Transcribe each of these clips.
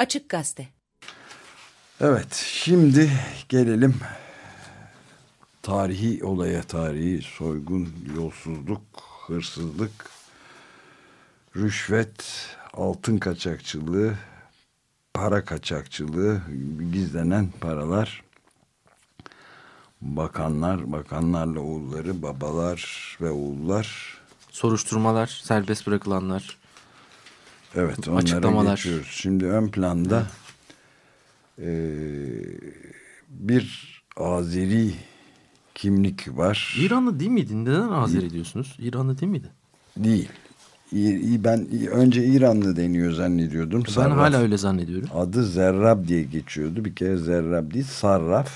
Açık Gazete. Evet, şimdi gelelim tarihi olaya, tarihi soygun, yolsuzluk, hırsızlık, rüşvet, altın kaçakçılığı, para kaçakçılığı, gizlenen paralar, bakanlar, bakanlarla oğulları, babalar ve oğullar. Soruşturmalar, serbest bırakılanlar. Evet, onlara Açıklamalar. geçiyoruz. Şimdi ön planda e, bir Azeri kimlik var. İranlı değil miydi? Neden Azeri diyorsunuz? İranlı değil miydi? Değil. Ben önce İranlı deniyor zannediyordum. Ben Sarraf. hala öyle zannediyorum. Adı Zerrab diye geçiyordu. Bir kere Zerrab değil Sarraf.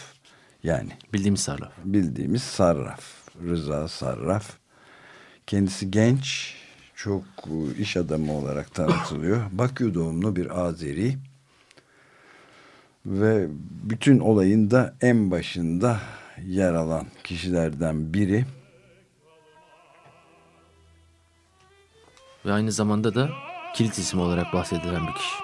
Yani. Bildiğimiz Sarraf. Bildiğimiz Sarraf. Rıza Sarraf. Kendisi genç. Çok iş adamı olarak tanıtılıyor. Bakü doğumlu bir Azeri. Ve bütün olayın da en başında yer alan kişilerden biri. Ve aynı zamanda da kilit isim olarak bahsedilen bir kişi.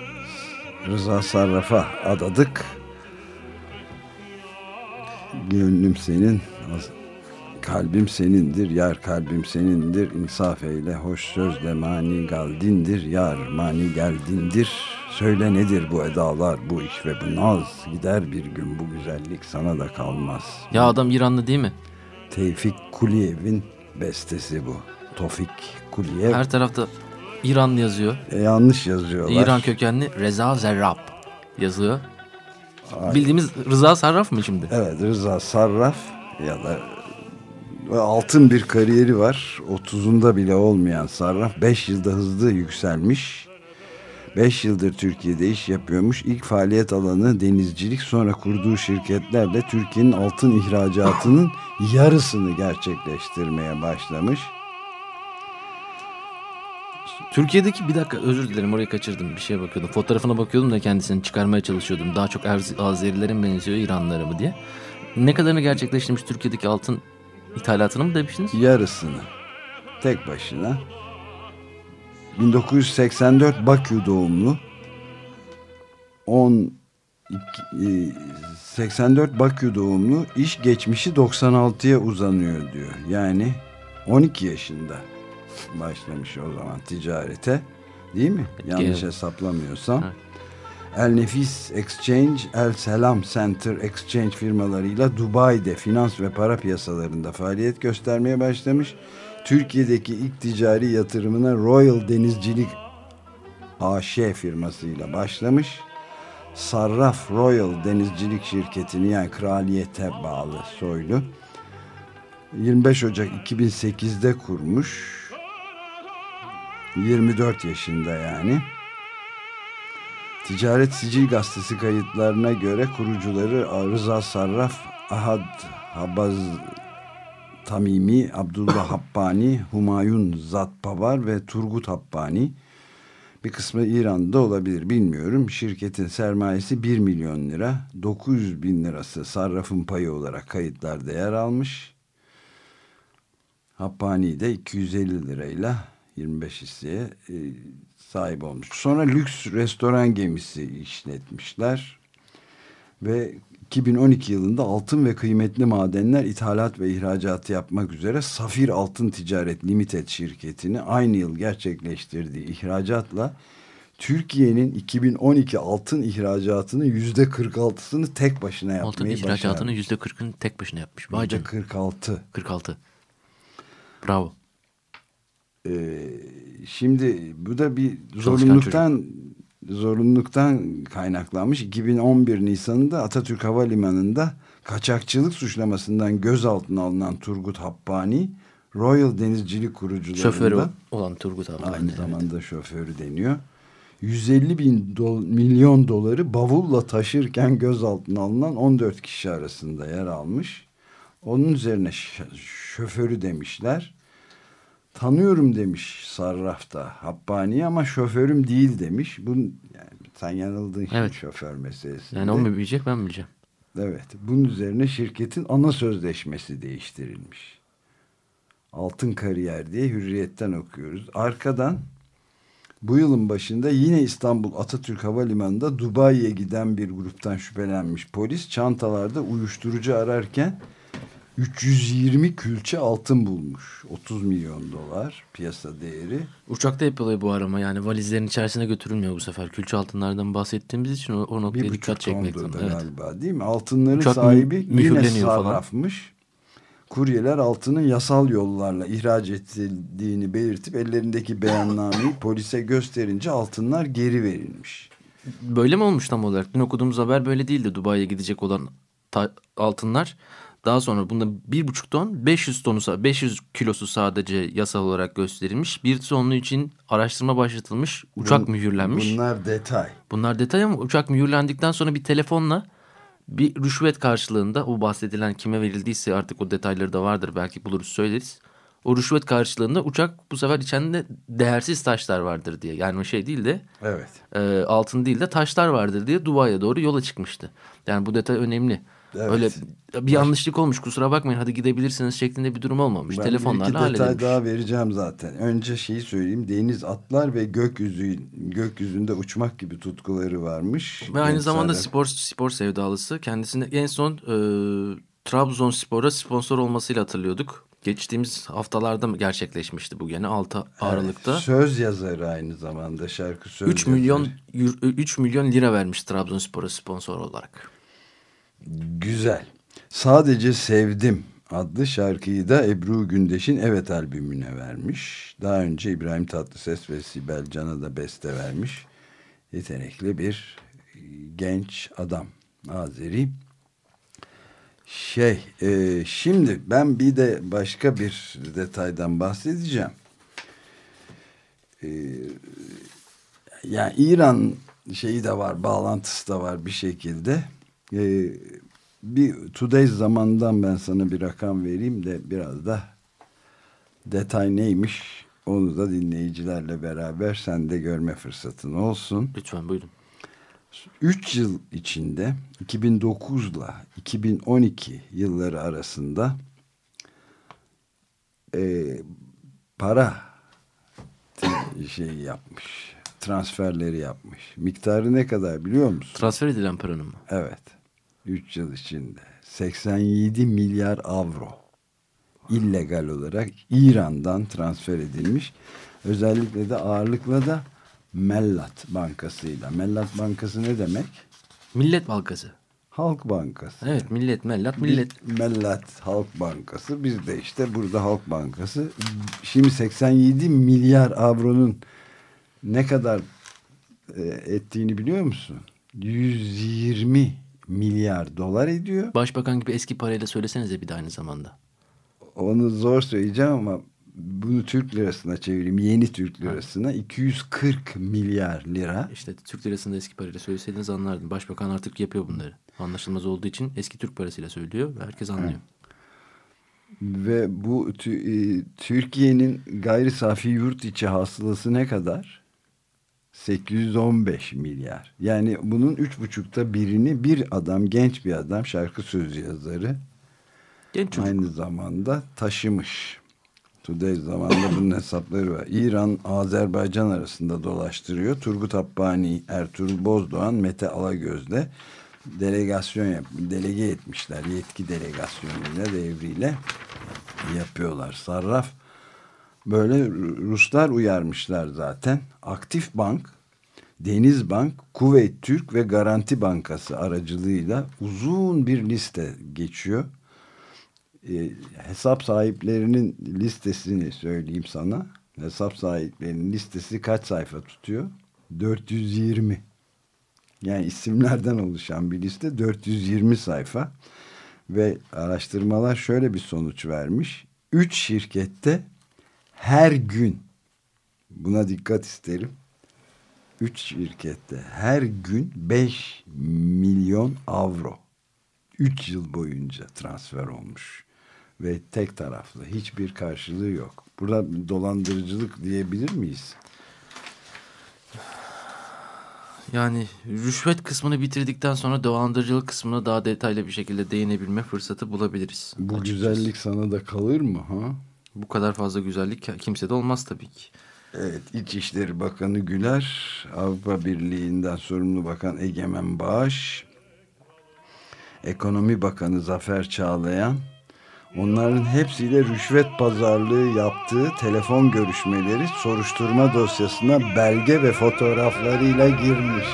Rıza Sarraf'a adadık. Gönlüm senin, kalbim senindir, yar kalbim senindir. İnsaf eyle, hoş sözle mani galdindir, yar mani geldindir. Söyle nedir bu edalar, bu iş ve bu naz? Gider bir gün bu güzellik sana da kalmaz. Ya adam İranlı değil mi? Tevfik Kuliyev'in bestesi bu. Tofik Kuliyev. Her tarafta İranlı yazıyor. E, yanlış yazıyorlar. İran kökenli Reza Zerrab yazıyor. Ay. Bildiğimiz Rıza Sarraf mı şimdi? Evet Rıza Sarraf ya da altın bir kariyeri var. 30'unda bile olmayan Sarraf 5 yılda hızlı yükselmiş. 5 yıldır Türkiye'de iş yapıyormuş. İlk faaliyet alanı denizcilik sonra kurduğu şirketlerle Türkiye'nin altın ihracatının yarısını gerçekleştirmeye başlamış. Türkiye'deki bir dakika özür dilerim orayı kaçırdım bir şeye bakıyordum. Fotoğrafına bakıyordum da kendisini çıkarmaya çalışıyordum. Daha çok Azerilerin benziyor İranlılara mı diye. Ne kadarını gerçekleştirmiş Türkiye'deki altın ithalatını mı demiştiniz? Yarısını. Tek başına. 1984 Bakü doğumlu. 10 84 Bakü doğumlu iş geçmişi 96'ya uzanıyor diyor. Yani 12 yaşında başlamış o zaman ticarete. Değil mi? Yanlış hesaplamıyorsam. Evet. El Nefis Exchange, El Selam Center Exchange firmalarıyla Dubai'de finans ve para piyasalarında faaliyet göstermeye başlamış. Türkiye'deki ilk ticari yatırımına Royal Denizcilik AŞ firmasıyla başlamış. Sarraf Royal Denizcilik Şirketi'ni yani kraliyete bağlı soylu 25 Ocak 2008'de kurmuş 24 yaşında yani. Ticaret Sicil Gazetesi kayıtlarına göre kurucuları Rıza Sarraf, Ahad Habaz Tamimi, Abdullah Habbani, Humayun Zatpavar ve Turgut Habbani. Bir kısmı İran'da olabilir bilmiyorum. Şirketin sermayesi 1 milyon lira, 900 bin lirası sarrafın payı olarak kayıtlarda yer almış. Habbani de 250 lirayla 25 hisseye e, sahip olmuş. Sonra lüks restoran gemisi işletmişler. Ve 2012 yılında altın ve kıymetli madenler ithalat ve ihracatı yapmak üzere Safir Altın Ticaret Limited şirketini aynı yıl gerçekleştirdiği ihracatla Türkiye'nin 2012 altın ihracatının yüzde 46'sını tek başına yapmayı Altın ihracatının yüzde 40'ını tek başına yapmış. Yüzde 46. 46. Bravo. Ee, şimdi bu da bir zorunluluktan zorunluluktan kaynaklanmış. 2011 Nisan'ında Atatürk Havalimanı'nda kaçakçılık suçlamasından gözaltına alınan Turgut Happani Royal Denizcilik kurucularında şoförü olan Turgut Happani. Aynı evet. zamanda şoförü deniyor. 150 bin do milyon doları bavulla taşırken gözaltına alınan 14 kişi arasında yer almış. Onun üzerine şoförü demişler. Tanıyorum demiş sarrafta Habbani ama şoförüm değil demiş. Bu yani sen yanıldın evet. şoför meselesi. Yani o mu bilecek ben mi bileceğim? Evet. Bunun üzerine şirketin ana sözleşmesi değiştirilmiş. Altın kariyer diye hürriyetten okuyoruz. Arkadan bu yılın başında yine İstanbul Atatürk Havalimanı'nda Dubai'ye giden bir gruptan şüphelenmiş polis çantalarda uyuşturucu ararken 320 külçe altın bulmuş. 30 milyon dolar piyasa değeri. Uçakta yapılıyor bu arama yani valizlerin içerisine götürülmüyor bu sefer. Külçe altınlardan bahsettiğimiz için o, o noktaya bir dikkat çekmek lazım. Evet. galiba değil mi? Altınların Uçak sahibi yine sarrafmış. Falan. Kuryeler altının yasal yollarla ihraç edildiğini belirtip ellerindeki beyannameyi polise gösterince altınlar geri verilmiş. Böyle mi olmuş tam olarak? Dün okuduğumuz haber böyle değildi. Dubai'ye gidecek olan altınlar daha sonra bunda bir buçuk ton 500 tonu 500 kilosu sadece yasal olarak gösterilmiş. Bir tonlu için araştırma başlatılmış. Uçak Bun, mühürlenmiş. Bunlar detay. Bunlar detay ama uçak mühürlendikten sonra bir telefonla bir rüşvet karşılığında o bahsedilen kime verildiyse artık o detayları da vardır belki buluruz söyleriz. O rüşvet karşılığında uçak bu sefer içinde değersiz taşlar vardır diye. Yani o şey değil de evet. e, altın değil de taşlar vardır diye Dubai'ye doğru yola çıkmıştı. Yani bu detay önemli. Evet. Öyle bir yanlışlık olmuş kusura bakmayın hadi gidebilirsiniz şeklinde bir durum olmamış. Ben Telefonlarla halledilmiş. detay daha vereceğim zaten. Önce şeyi söyleyeyim deniz atlar ve gökyüzü gökyüzünde uçmak gibi tutkuları varmış. Ve aynı zamanda spor spor sevdalısı. Kendisini en son e, Trabzonspor'a sponsor olmasıyla hatırlıyorduk. Geçtiğimiz haftalarda mı gerçekleşmişti bu gene 6 Aralık'ta. Evet, söz yazarı aynı zamanda şarkı söz 3 milyon 3 milyon lira vermiş Trabzonspor'a sponsor olarak. Güzel. Sadece Sevdim adlı şarkıyı da Ebru Gündeş'in Evet albümüne vermiş. Daha önce İbrahim Tatlıses ve Sibel Can'a da beste vermiş. Yetenekli bir genç adam Azeri. Şey, e, şimdi ben bir de başka bir detaydan bahsedeceğim. E, yani İran şeyi de var, bağlantısı da var bir şekilde e, bir Today zamandan ben sana bir rakam vereyim de biraz da detay neymiş onu da dinleyicilerle beraber sen de görme fırsatın olsun. Lütfen buyurun. 3 yıl içinde 2009 ile 2012 yılları arasında e, para şey yapmış transferleri yapmış. Miktarı ne kadar biliyor musun? Transfer edilen paranın mı? Evet. 3 yıl içinde 87 milyar avro illegal olarak İran'dan transfer edilmiş. Özellikle de ağırlıkla da Mellat Bankası'yla. Mellat Bankası ne demek? Millet Bankası. Halk Bankası. Evet millet mellat millet. Mellat Halk Bankası. Biz de işte burada Halk Bankası. Şimdi 87 milyar avronun ne kadar e, ettiğini biliyor musun? 120 milyar dolar ediyor. Başbakan gibi eski parayla söylesenize bir de aynı zamanda. Onu zor söyleyeceğim ama bunu Türk lirasına çevireyim. Yeni Türk lirasına ha. 240 milyar lira. İşte Türk lirasında eski parayla söyleseydiniz anlardım. Başbakan artık yapıyor bunları. Anlaşılmaz olduğu için eski Türk parasıyla söylüyor ve herkes anlıyor. Ha. Ve bu e, Türkiye'nin gayri safi yurt içi hasılası ne kadar? 815 milyar. Yani bunun üç buçukta birini bir adam, genç bir adam, şarkı sözü yazarı genç aynı zamanda taşımış. Today zamanında bunun hesapları var. İran, Azerbaycan arasında dolaştırıyor. Turgut Abbani, Ertuğrul Bozdoğan, Mete Alagöz'de delegasyon yap, delege etmişler. Yetki delegasyonuyla devriyle yapıyorlar. Sarraf böyle Ruslar uyarmışlar zaten. Aktif Bank, Deniz Bank, Kuveyt Türk ve Garanti Bankası aracılığıyla uzun bir liste geçiyor. E, hesap sahiplerinin listesini söyleyeyim sana. Hesap sahiplerinin listesi kaç sayfa tutuyor? 420. Yani isimlerden oluşan bir liste 420 sayfa. Ve araştırmalar şöyle bir sonuç vermiş. 3 şirkette her gün buna dikkat isterim. 3 şirkette her gün 5 milyon avro 3 yıl boyunca transfer olmuş ve tek taraflı hiçbir karşılığı yok. Burada dolandırıcılık diyebilir miyiz? Yani rüşvet kısmını bitirdikten sonra dolandırıcılık kısmına daha detaylı bir şekilde değinebilme fırsatı bulabiliriz. Bu açıkçası. güzellik sana da kalır mı? ha? Bu kadar fazla güzellik kimse de olmaz tabii ki. Evet, İçişleri Bakanı Güler, Avrupa Birliği'nden sorumlu Bakan Egemen Bağış, Ekonomi Bakanı Zafer Çağlayan, onların hepsiyle rüşvet pazarlığı yaptığı telefon görüşmeleri soruşturma dosyasına belge ve fotoğraflarıyla girmiş.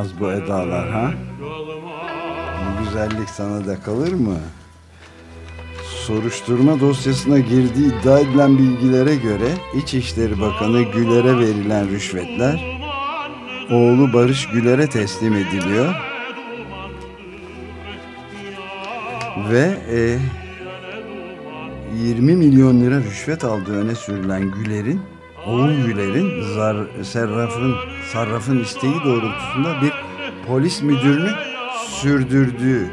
Naz bu edalar ha? Bu güzellik sana da kalır mı? Soruşturma dosyasına girdiği iddia edilen bilgilere göre İçişleri Bakanı Güler'e verilen rüşvetler oğlu Barış Güler'e teslim ediliyor. Ve e, 20 milyon lira rüşvet aldığı öne sürülen Güler'in Oğul Güler'in zar, Serraf'ın Sarraf'ın isteği doğrultusunda bir polis müdürünü sürdürdüğü.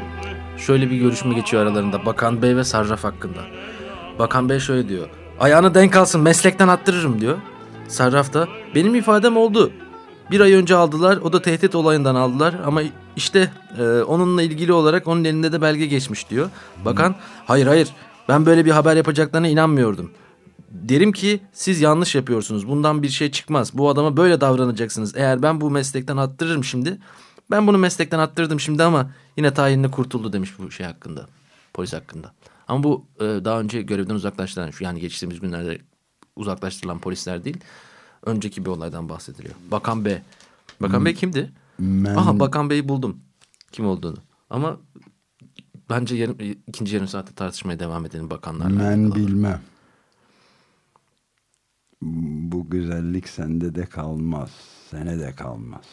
Şöyle bir görüşme geçiyor aralarında Bakan Bey ve Sarraf hakkında. Bakan Bey şöyle diyor. Ayağını denk alsın meslekten attırırım diyor. Sarraf da benim ifadem oldu. Bir ay önce aldılar o da tehdit olayından aldılar ama işte e, onunla ilgili olarak onun elinde de belge geçmiş diyor. Bakan hayır hayır ben böyle bir haber yapacaklarına inanmıyordum derim ki siz yanlış yapıyorsunuz. Bundan bir şey çıkmaz. Bu adama böyle davranacaksınız. Eğer ben bu meslekten attırırım şimdi. Ben bunu meslekten attırdım şimdi ama yine tayinle kurtuldu demiş bu şey hakkında. Polis hakkında. Ama bu e, daha önce görevden uzaklaştıran şu yani geçtiğimiz günlerde uzaklaştırılan polisler değil. Önceki bir olaydan bahsediliyor. Bakan B. Bakan hmm. Bey kimdi? Ben... Aha Bakan Bey'i buldum. Kim olduğunu. Ama bence yarım, ikinci yarım saatte tartışmaya devam edelim bakanlarla. Ben bilmem bu güzellik sende de kalmaz. Sene de kalmaz.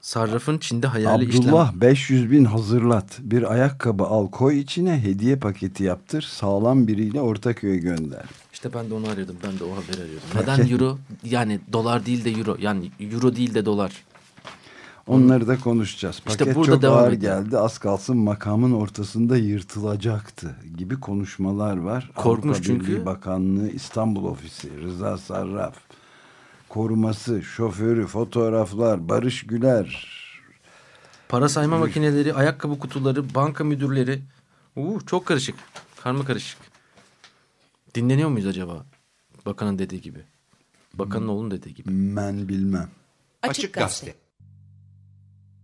Sarrafın Çin'de hayali Abdullah işlem... 500 bin hazırlat. Bir ayakkabı al koy içine hediye paketi yaptır. Sağlam biriyle Ortaköy'e gönder. İşte ben de onu arıyordum. Ben de o haberi arıyordum. Neden euro yani dolar değil de euro yani euro değil de dolar. Onları da konuşacağız. Paket işte burada çok devam ağır ediyor. geldi. Az kalsın makamın ortasında yırtılacaktı gibi konuşmalar var. Korkmuş Avrupa çünkü. Birliği Bakanlığı İstanbul Ofisi, Rıza Sarraf, koruması, şoförü, fotoğraflar, Barış Güler. Para sayma makineleri, ayakkabı kutuları, banka müdürleri. Uu, çok karışık. Karma karışık. Dinleniyor muyuz acaba? Bakanın dediği gibi. Bakanın hmm. oğlunun dediği gibi. Ben bilmem. Açık Gazete.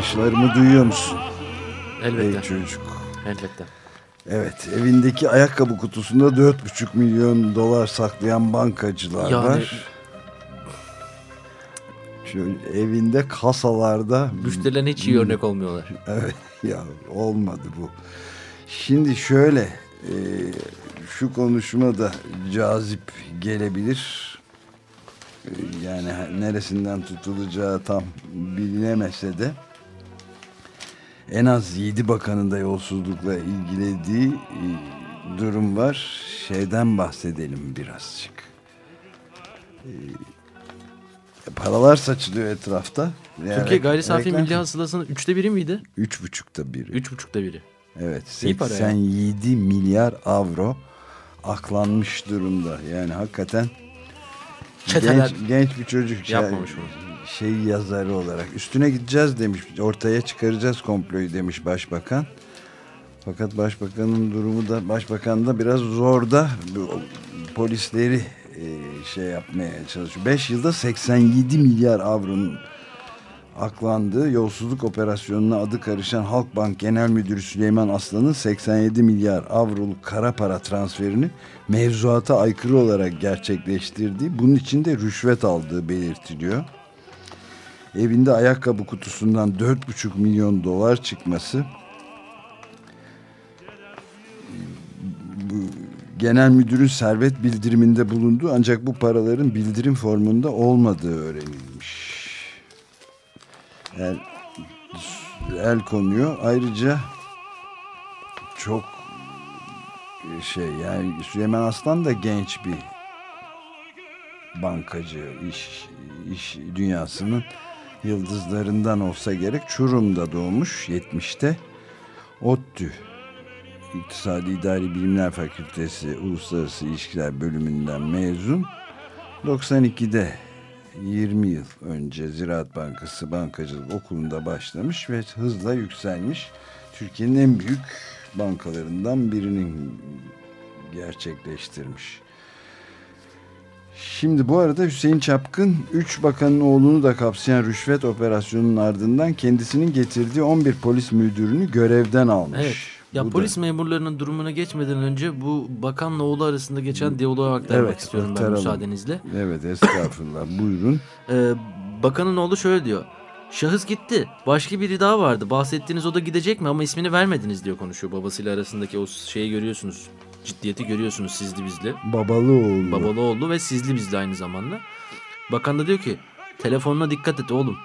haykırışlarımı duyuyor musun? Elbette. Ey çocuk. Elbette. Evet evindeki ayakkabı kutusunda 4,5 milyon dolar saklayan bankacılar Yani- var. Şöyle evinde kasalarda Müşterilerine hiç iyi örnek olmuyorlar. Evet ya olmadı bu. Şimdi şöyle e, şu konuşma da cazip gelebilir. E, yani neresinden tutulacağı tam bilinemese de en az 7 bakanın da yolsuzlukla ilgilediği e, durum var. Şeyden bahsedelim birazcık. E, paralar saçılıyor etrafta. Türkiye gayri safi milli hasılasının üçte biri miydi? Üç buçukta biri. Üç buçukta biri. Evet İyi para ya. 87 milyar avro aklanmış durumda. Yani hakikaten Çeteler genç, genç bir çocuk yapmamış bunu. Şey yazarı olarak üstüne gideceğiz demiş. Ortaya çıkaracağız komployu demiş başbakan. Fakat başbakanın durumu da başbakan da biraz zorda polisleri e, şey yapmaya çalışıyor. 5 yılda 87 milyar avronun aklandığı yolsuzluk operasyonuna adı karışan Halkbank Genel Müdürü Süleyman Aslan'ın 87 milyar avroluk kara para transferini mevzuata aykırı olarak gerçekleştirdiği, bunun için de rüşvet aldığı belirtiliyor. Evinde ayakkabı kutusundan 4,5 milyon dolar çıkması genel müdürün servet bildiriminde bulundu ancak bu paraların bildirim formunda olmadığı öğrenilmiş el, el konuyor. Ayrıca çok şey yani Süleyman Aslan da genç bir bankacı iş iş dünyasının yıldızlarından olsa gerek Çorum'da doğmuş 70'te ODTÜ İktisadi İdari Bilimler Fakültesi Uluslararası İlişkiler bölümünden mezun 92'de 20 yıl önce Ziraat Bankası Bankacılık Okulu'nda başlamış ve hızla yükselmiş. Türkiye'nin en büyük bankalarından birinin gerçekleştirmiş. Şimdi bu arada Hüseyin Çapkın 3 bakanın oğlunu da kapsayan rüşvet operasyonunun ardından kendisinin getirdiği 11 polis müdürünü görevden almış. Evet. Ya Bu da- polis memurlarının durumuna geçmeden önce bu bakanla oğlu arasında geçen diyaloğu aktarmak Evet, istiyorum ben aktaralım. müsaadenizle. Evet estağfurullah buyurun. Ee, bakanın oğlu şöyle diyor. Şahıs gitti. Başka biri daha vardı. Bahsettiğiniz o da gidecek mi ama ismini vermediniz diyor konuşuyor. Babasıyla arasındaki o şeyi görüyorsunuz. Ciddiyeti görüyorsunuz sizli bizli. Babalı oğlu. Babalı oldu ve sizli bizli aynı zamanda. Bakan da diyor ki telefonuna dikkat et oğlum.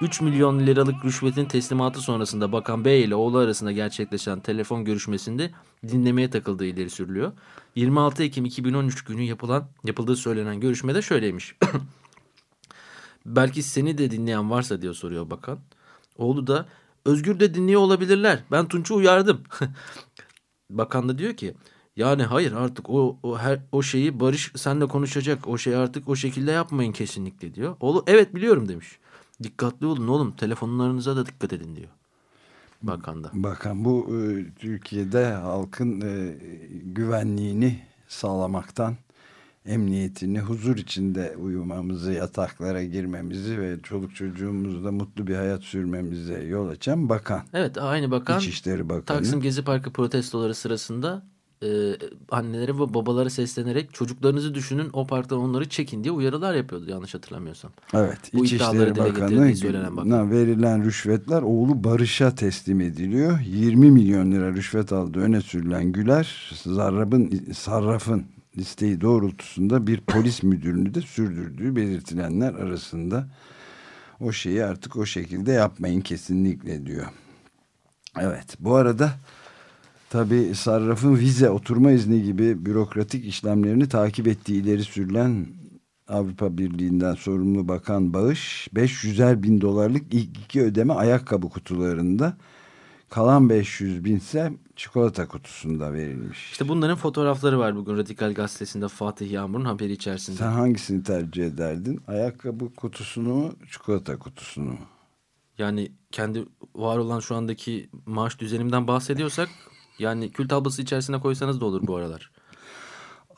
3 milyon liralık rüşvetin teslimatı sonrasında Bakan Bey ile oğlu arasında gerçekleşen telefon görüşmesinde dinlemeye takıldığı ileri sürülüyor. 26 Ekim 2013 günü yapılan yapıldığı söylenen görüşmede şöyleymiş. Belki seni de dinleyen varsa diyor soruyor bakan. Oğlu da Özgür de dinliyor olabilirler. Ben Tunç'u uyardım. bakan da diyor ki yani hayır artık o, o her o şeyi Barış senle konuşacak. O şeyi artık o şekilde yapmayın kesinlikle diyor. Oğlu evet biliyorum demiş. Dikkatli olun oğlum telefonlarınıza da dikkat edin diyor. Bakan da. Bakan bu e, Türkiye'de halkın e, güvenliğini sağlamaktan, emniyetini, huzur içinde uyumamızı, yataklara girmemizi ve çoluk çocuğumuzla mutlu bir hayat sürmemize yol açan bakan. Evet aynı bakan İçişleri Bakanı. Taksim Gezi Parkı protestoları sırasında e, annelere ve babalara seslenerek çocuklarınızı düşünün o parktan onları çekin diye uyarılar yapıyordu yanlış hatırlamıyorsam. Evet, Bu İçişleri iddiaları dile getirdiği Bakanı söylenen bakan. na verilen rüşvetler oğlu Barış'a teslim ediliyor. 20 milyon lira rüşvet aldığı öne sürülen Güler, Zarrab'ın, Sarraf'ın listeyi doğrultusunda bir polis müdürünü de sürdürdüğü belirtilenler arasında. O şeyi artık o şekilde yapmayın kesinlikle diyor. Evet, bu arada tabii Sarraf'ın vize, oturma izni gibi bürokratik işlemlerini takip ettiği ileri sürülen Avrupa Birliği'nden sorumlu bakan Bağış 500'er bin dolarlık ilk iki ödeme ayakkabı kutularında kalan 500 binse çikolata kutusunda verilmiş. İşte bunların fotoğrafları var bugün Radikal Gazetesi'nde Fatih Yağmur'un haberi içerisinde. Sen hangisini tercih ederdin? Ayakkabı kutusunu mu, çikolata kutusunu mu? Yani kendi var olan şu andaki maaş düzenimden bahsediyorsak yani kül tablası içerisine koysanız da olur bu aralar.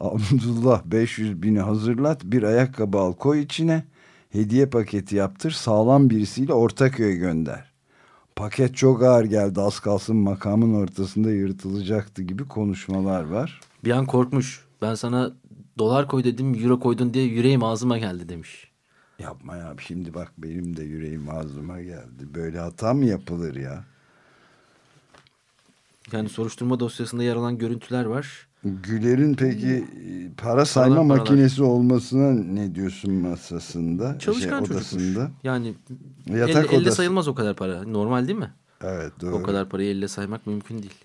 Abdullah 500 bini hazırlat bir ayakkabı al koy içine hediye paketi yaptır sağlam birisiyle Ortaköy'e gönder. paket çok ağır geldi az kalsın makamın ortasında yırtılacaktı gibi konuşmalar var. Bir an korkmuş. Ben sana dolar koy dedim euro koydun diye yüreğim ağzıma geldi demiş. Yapma ya şimdi bak benim de yüreğim ağzıma geldi. Böyle hata mı yapılır ya? Yani soruşturma dosyasında yer alan görüntüler var. Güler'in peki e, para sayma paralar. makinesi olmasına ne diyorsun masasında? Çalışkan şey, çocukmuş. odasında. Yani Yatak elle, elle sayılmaz o kadar para. Normal değil mi? Evet doğru. O kadar parayı elle saymak mümkün değil.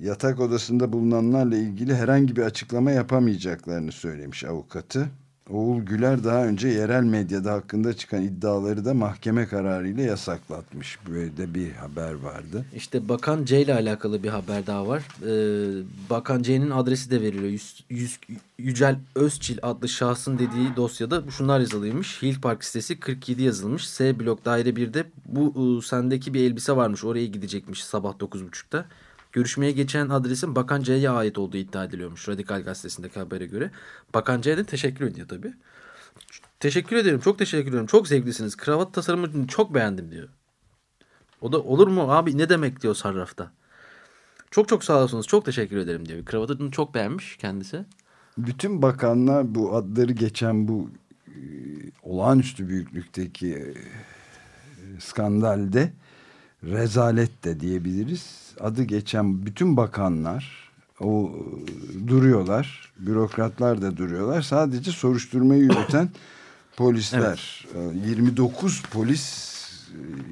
Yatak odasında bulunanlarla ilgili herhangi bir açıklama yapamayacaklarını söylemiş avukatı. Oğul Güler daha önce yerel medyada hakkında çıkan iddiaları da mahkeme kararıyla yasaklatmış. Böyle de bir haber vardı. İşte Bakan C ile alakalı bir haber daha var. Ee, Bakan C'nin adresi de veriliyor. Yüz, Yüz- Yücel Özçil adlı şahsın dediği dosyada şunlar yazılıymış. Hill Park sitesi 47 yazılmış. S blok daire 1'de bu e, sendeki bir elbise varmış. Oraya gidecekmiş sabah 9.30'da. Görüşmeye geçen adresin Bakan C'ye ait olduğu iddia ediliyormuş. Radikal gazetesindeki habere göre. Bakan C'ye teşekkür ediyor tabii. Teşekkür ederim. Çok teşekkür ederim. Çok zevklisiniz. Kravat tasarımını çok beğendim diyor. O da olur mu abi ne demek diyor sarrafta. Çok çok sağ olsunuz. Çok teşekkür ederim diyor. Kravatını çok beğenmiş kendisi. Bütün bakanlar bu adları geçen bu e, olağanüstü büyüklükteki e, skandalde rezalet de diyebiliriz. Adı geçen bütün bakanlar o duruyorlar. Bürokratlar da duruyorlar. Sadece soruşturmayı yürüten polisler. E, 29 polis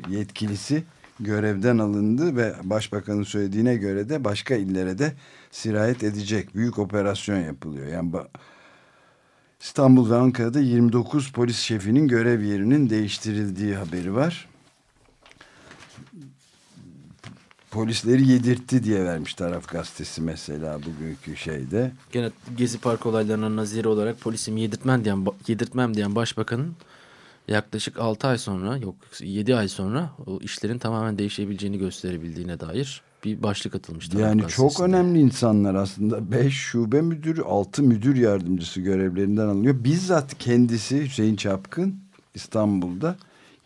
e, yetkilisi görevden alındı ve başbakanın söylediğine göre de başka illere de sirayet edecek. Büyük operasyon yapılıyor. Yani İstanbul ve Ankara'da 29 polis şefinin görev yerinin değiştirildiği haberi var. Polisleri yedirtti diye vermiş taraf gazetesi mesela bugünkü şeyde. Gene Gezi Park olaylarına nazire olarak polisimi yedirtmem diyen, yedirtmem diyen başbakanın yaklaşık 6 ay sonra yok 7 ay sonra o işlerin tamamen değişebileceğini gösterebildiğine dair bir başlık atılmış. taraf Yani çok önemli insanlar aslında. 5 şube müdürü, 6 müdür yardımcısı görevlerinden alınıyor. Bizzat kendisi Hüseyin Çapkın İstanbul'da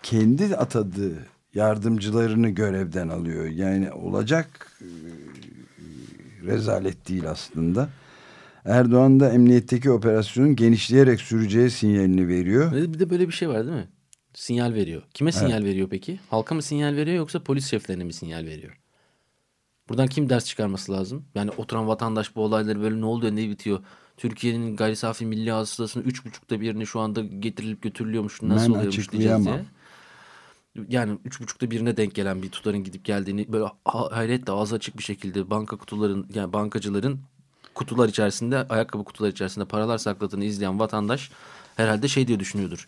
kendi atadığı yardımcılarını görevden alıyor. Yani olacak e, rezalet değil aslında. Erdoğan da emniyetteki operasyonun genişleyerek süreceği sinyalini veriyor. Ve Bir de böyle bir şey var değil mi? Sinyal veriyor. Kime sinyal veriyor peki? Halka mı sinyal veriyor yoksa polis şeflerine mi sinyal veriyor? Buradan kim ders çıkarması lazım? Yani oturan vatandaş bu olayları böyle ne oluyor ne bitiyor? Türkiye'nin gayri safi milli hasılasının üç buçukta birini şu anda getirilip götürülüyormuş. Nasıl Ben oluyormuş diyeceğiz diye. Yani üç buçukta birine denk gelen bir tutarın gidip geldiğini böyle ha- hayretle ağzı açık bir şekilde banka kutuların yani bankacıların kutular içerisinde ayakkabı kutular içerisinde paralar sakladığını izleyen vatandaş herhalde şey diye düşünüyordur.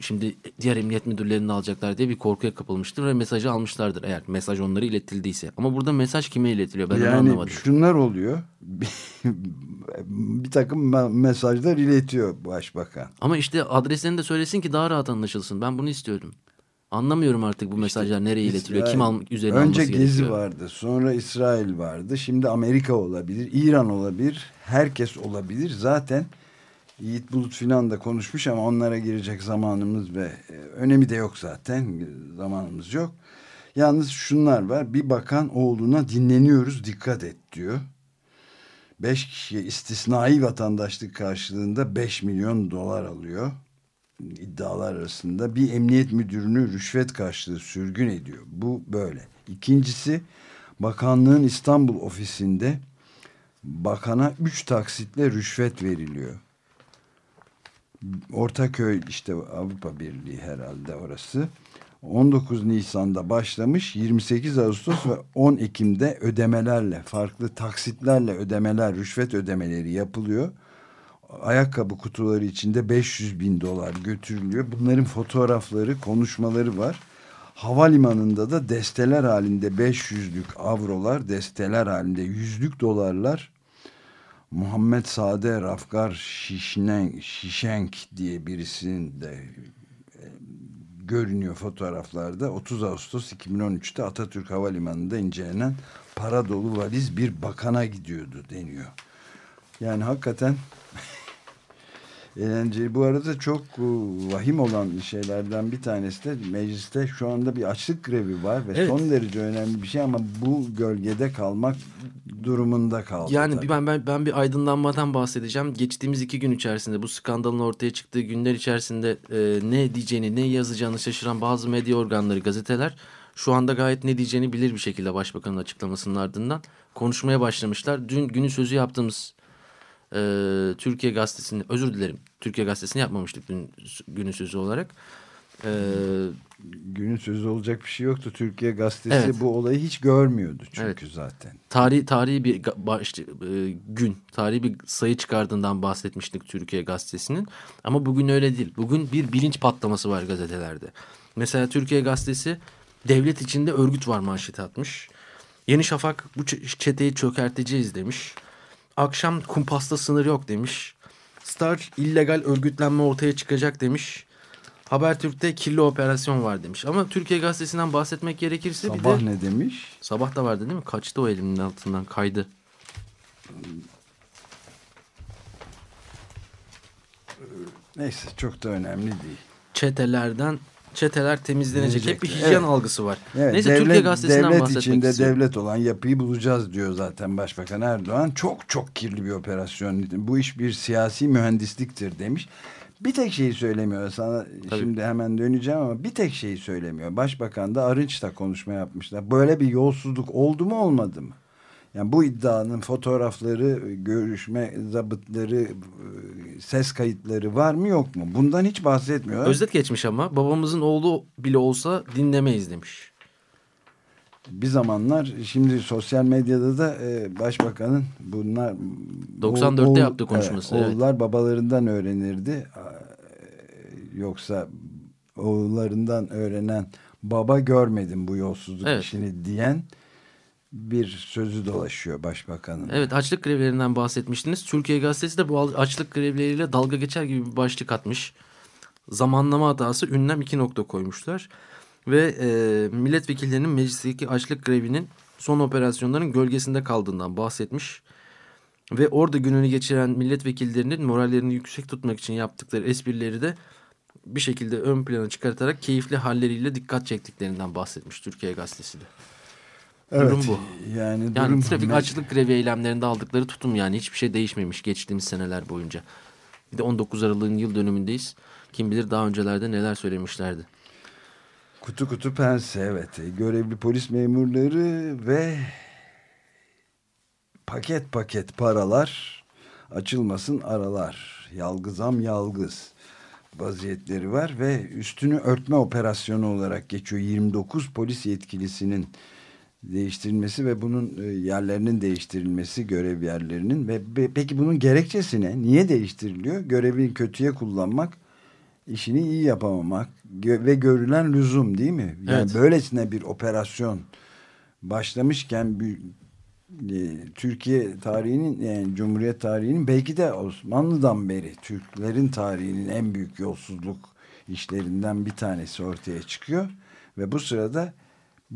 Şimdi diğer emniyet müdürlerini alacaklar diye bir korkuya kapılmıştır ve mesajı almışlardır eğer mesaj onlara iletildiyse. Ama burada mesaj kime iletiliyor ben yani anlamadım. şunlar oluyor. bir takım me- mesajlar iletiyor başbakan. Ama işte adreslerini de söylesin ki daha rahat anlaşılsın. Ben bunu istiyorum. Anlamıyorum artık bu mesajlar nereye iletiliyor. Kim al, üzerine Önce Gezi gerekiyor. vardı. Sonra İsrail vardı. Şimdi Amerika olabilir. İran olabilir. Herkes olabilir. Zaten Yiğit Bulut filan da konuşmuş ama onlara girecek zamanımız ve e, önemi de yok zaten. Zamanımız yok. Yalnız şunlar var. Bir bakan oğluna dinleniyoruz dikkat et diyor. Beş kişiye istisnai vatandaşlık karşılığında 5 milyon dolar alıyor iddialar arasında bir emniyet müdürünü rüşvet karşılığı sürgün ediyor. Bu böyle. İkincisi bakanlığın İstanbul ofisinde bakana 3 taksitle rüşvet veriliyor. Ortaköy işte Avrupa Birliği herhalde orası. 19 Nisan'da başlamış 28 Ağustos ve 10 Ekim'de ödemelerle farklı taksitlerle ödemeler rüşvet ödemeleri yapılıyor ayakkabı kutuları içinde 500 bin dolar götürülüyor. Bunların fotoğrafları, konuşmaları var. Havalimanında da desteler halinde 500'lük avrolar, desteler halinde yüzlük dolarlar. Muhammed Sade Rafgar Şişnen, Şişenk diye birisinin de e, görünüyor fotoğraflarda. 30 Ağustos 2013'te Atatürk Havalimanı'nda incelenen para dolu valiz bir bakana gidiyordu deniyor. Yani hakikaten eğlenceli. Bu arada çok e, vahim olan şeylerden bir tanesi de mecliste şu anda bir açlık grevi var ve Evet. son derece önemli bir şey ama bu gölgede kalmak durumunda kaldı. Yani tabii. ben, ben ben bir aydınlanmadan bahsedeceğim. Geçtiğimiz iki gün içerisinde bu skandalın ortaya çıktığı günler içerisinde e, ne diyeceğini ne yazacağını şaşıran bazı medya organları gazeteler şu anda gayet ne diyeceğini bilir bir şekilde başbakanın açıklamasının ardından konuşmaya başlamışlar. Dün günü sözü yaptığımız e, Türkiye Gazetesi'ni özür dilerim Türkiye Gazetesi'ni yapmamıştık dün günün sözü olarak. E, Günün sözü olacak bir şey yoktu. Türkiye gazetesi Evet. bu olayı hiç görmüyordu çünkü Evet. zaten. Tarihi tarihi bir baş, e, gün, tarihi bir sayı çıkardığından bahsetmiştik Türkiye Gazetesi'nin. Ama bugün öyle değil. Bugün bir bilinç patlaması var gazetelerde. Mesela Türkiye Gazetesi devlet içinde örgüt var manşeti atmış. Yeni Şafak bu çeteyi çökerteceğiz demiş. Akşam kumpasta sınır yok demiş. Star illegal örgütlenme ortaya çıkacak demiş. Habertürk'te kirli operasyon var demiş. Ama Türkiye Gazetesi'nden bahsetmek gerekirse bir Sabah de... ne demiş? Sabah da vardı değil mi? Kaçtı o elimin altından kaydı. Neyse çok da önemli değil. Çetelerden çeteler temizlenecek. Hep bir hijyen Evet. algısı var. Evet, Neyse devlet, Türkiye Gazetesi'nden devlet bahsetmek içinde istiyorum. devlet olan yapıyı bulacağız diyor zaten Başbakan Erdoğan. Çok çok kirli bir operasyon. Bu iş bir siyasi mühendisliktir demiş. Bir tek şeyi söylemiyor sana Tabii. şimdi hemen döneceğim ama bir tek şeyi söylemiyor. Başbakan da Arınç'ta konuşma yapmışlar. Böyle bir yolsuzluk oldu mu olmadı mı? Yani bu iddianın fotoğrafları, görüşme zabıtları, e, ses kayıtları var mı yok mu? Bundan hiç bahsetmiyor. Özet geçmiş ama babamızın oğlu bile olsa dinlemeyiz demiş. Bir zamanlar şimdi sosyal medyada da e, başbakanın bunlar 94'te oğul- yaptığı konuşması, evet. Oğullar babalarından öğrenirdi. E, Yoksa oğullarından öğrenen baba görmedim bu yolsuzluk Evet. işini diyen bir sözü dolaşıyor başbakanın. Evet açlık grevlerinden bahsetmiştiniz. Türkiye Gazetesi de bu açlık grevleriyle dalga geçer gibi bir başlık atmış. Zamanlama hatası ünlem iki nokta koymuşlar. Ve e, milletvekillerinin meclisteki açlık grevinin son operasyonların gölgesinde kaldığından bahsetmiş. Ve orada gününü geçiren milletvekillerinin morallerini yüksek tutmak için yaptıkları esprileri de bir şekilde ön plana çıkartarak keyifli halleriyle dikkat çektiklerinden bahsetmiş Türkiye Gazetesi de. Evet, durum bu. Yani, Yani durum trafik Me- açlık grevi eylemlerinde aldıkları tutum yani hiçbir şey değişmemiş geçtiğimiz seneler boyunca. Bir de 19 Aralık'ın yıl dönümündeyiz. Kim bilir daha öncelerde neler söylemişlerdi. Kutu kutu pense evet. Görevli polis memurları ve paket paket paralar açılmasın aralar. Yalgızam yalgız vaziyetleri var ve üstünü örtme operasyonu olarak geçiyor. 29 polis yetkilisinin değiştirilmesi ve bunun e, yerlerinin değiştirilmesi görev yerlerinin ve peki bunun gerekçesi ne? Niye değiştiriliyor? Görevi kötüye kullanmak, işini iyi yapamamak ve görülen lüzum değil mi? Yani Evet. böylesine bir operasyon başlamışken bir, e, Türkiye tarihinin yani Cumhuriyet tarihinin belki de Osmanlı'dan beri Türklerin tarihinin en büyük yolsuzluk işlerinden bir tanesi ortaya çıkıyor ve bu sırada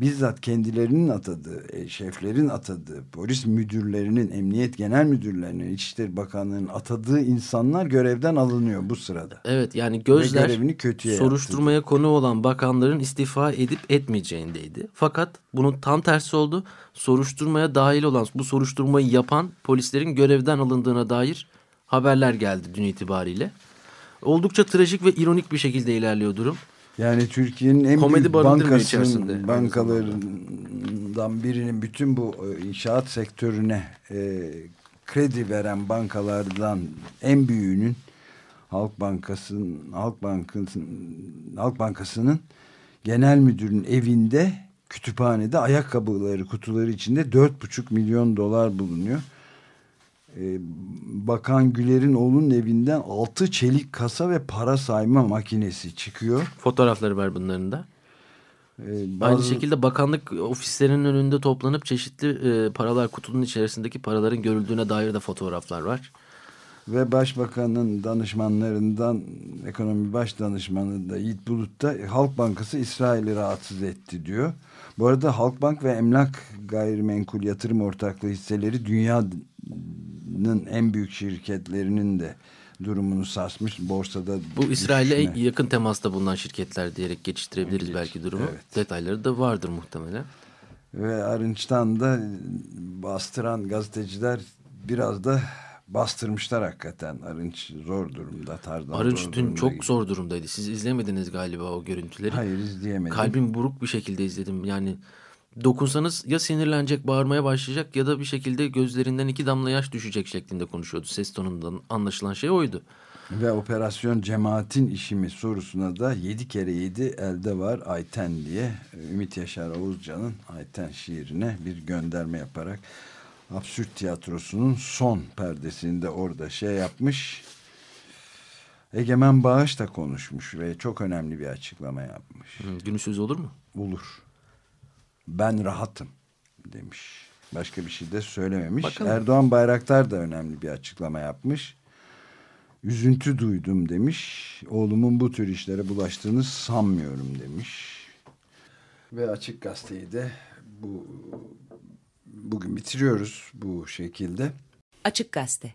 bizzat kendilerinin atadığı, e, şeflerin atadığı, polis müdürlerinin, emniyet genel müdürlerinin, İçişleri Bakanlığı'nın atadığı insanlar görevden alınıyor bu sırada. Evet yani gözler kötüye soruşturmaya konu olan bakanların istifa edip etmeyeceğindeydi. Fakat bunun tam tersi oldu. Soruşturmaya dahil olan bu soruşturmayı yapan polislerin görevden alındığına dair haberler geldi dün itibariyle. Oldukça trajik ve ironik bir şekilde ilerliyor durum. Yani Türkiye'nin en Komedi büyük içerisinde. bankasının, bankalarından birinin bütün bu e, inşaat sektörüne e, kredi veren bankalardan en büyüğünün Halk Bankası'nın Halk Bankası'nın Halk Bankası'nın genel müdürün evinde kütüphanede ayakkabıları kutuları içinde 4,5 milyon dolar bulunuyor. Ee, Bakan Güler'in oğlunun evinden 6 çelik kasa ve para sayma makinesi çıkıyor. Fotoğrafları var bunların da. Ee, Aynı bazı- şekilde bakanlık ofislerinin önünde toplanıp çeşitli e, paralar kutunun içerisindeki paraların görüldüğüne dair de fotoğraflar var. Ve Başbakanın danışmanlarından ekonomi baş danışmanı da Yiğit Bulut da Halk Bankası İsrail'i rahatsız etti diyor. Bu arada Halkbank ve Emlak Gayrimenkul Yatırım Ortaklığı hisseleri dünyanın en büyük şirketlerinin de durumunu sarsmış. Borsada Bu İsrail'e yakın temasta bulunan şirketler diyerek geçiştirebiliriz belki durumu. evet. Detayları da vardır muhtemelen. Ve Arınç'tan da bastıran gazeteciler biraz da bastırmışlar hakikaten. Arınç zor durumda. Tarzan Arınç zor dün durumda çok gibi. zor durumdaydı. Siz izlemediniz galiba o görüntüleri. Hayır izleyemedim. Kalbim buruk bir şekilde izledim. Yani dokunsanız ya sinirlenecek, bağırmaya başlayacak ya da bir şekilde gözlerinden iki damla yaş düşecek şeklinde konuşuyordu. Ses tonundan anlaşılan şey oydu. Ve operasyon cemaatin işi mi sorusuna da 7 kere 7 elde var Ayten diye Ümit Yaşar Oğuzcan'ın Ayten şiirine bir gönderme yaparak absürt tiyatrosunun son perdesinde orada şey yapmış. Egemen Bağış da konuşmuş ve çok önemli bir açıklama yapmış. Sözü olur mu? Olur. Ben rahatım demiş. Başka bir şey de söylememiş. Bakalım. Erdoğan Bayraktar da önemli bir açıklama yapmış. Üzüntü duydum demiş. Oğlumun bu tür işlere bulaştığını sanmıyorum demiş. Ve Açık Gazete'yi de bu bugün bitiriyoruz bu şekilde. Açık Gazete